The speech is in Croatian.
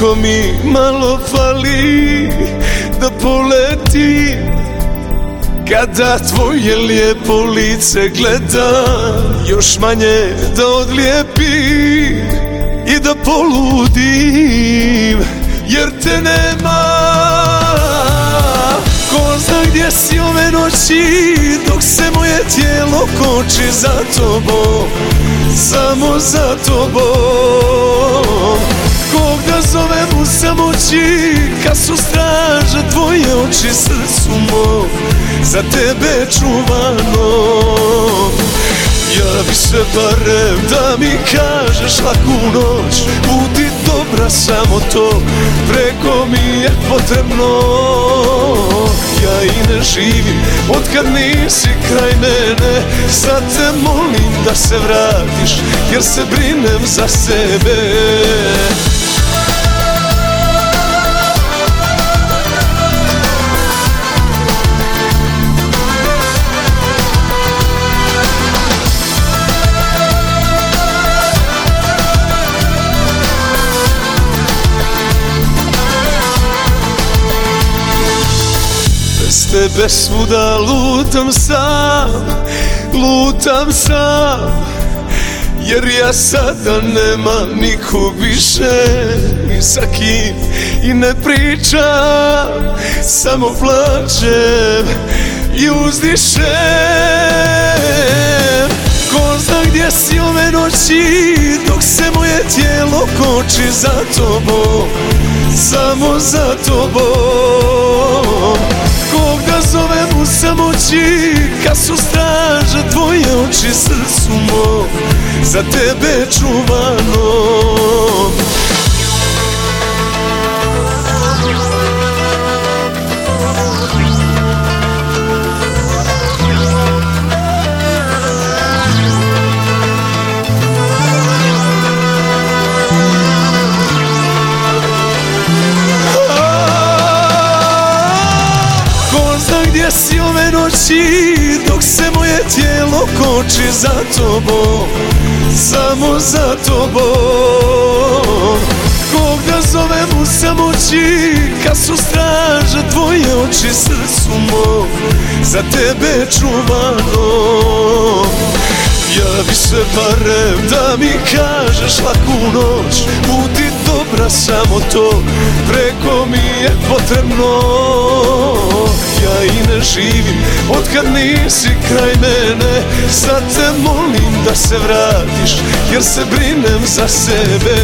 Koliko mi malo fali da poleti Kada tvoje lijepo lice gledam Još manje da odlijepim I da poludim Jer te nema. Ko zna gdje si ove noći Dok se moje tijelo koči za tobom Samo za tobom Kog da zovem u samoći Kad su straže tvoje oči srcu mom Za tebe čuvano. Ja bi se barem da mi kažeš laku noć Budi dobra samo to Preko mi je potrebno. Ja i ne živim Otkad nisi kraj mene Sad te molim da se vratiš Jer se brinem za sebe Tebe svuda lutam sam, lutam sam Jer ja sada nemam nikog više Ni sa kim i ne pričam Samo plačem i uzdišem. Ko zna gdje si ove noći Dok se moje tijelo koči za tobom Samo za tobom samoći Kad su straže tvoje oči srcu mom Za tebe čuvano noći Dok se moje tijelo koči za tobom Samo za tobom. Kog da zovem u samoći Kad su straže tvoje oči srcu mom Za tebe čuvano. Ja bi se barem da mi kažeš laku noć Budi dobra samo to Preko mi je potrebno Ja i ne živim. Otkad nisi kraj mene Sad te molim da se vratiš Jer se brinem za sebe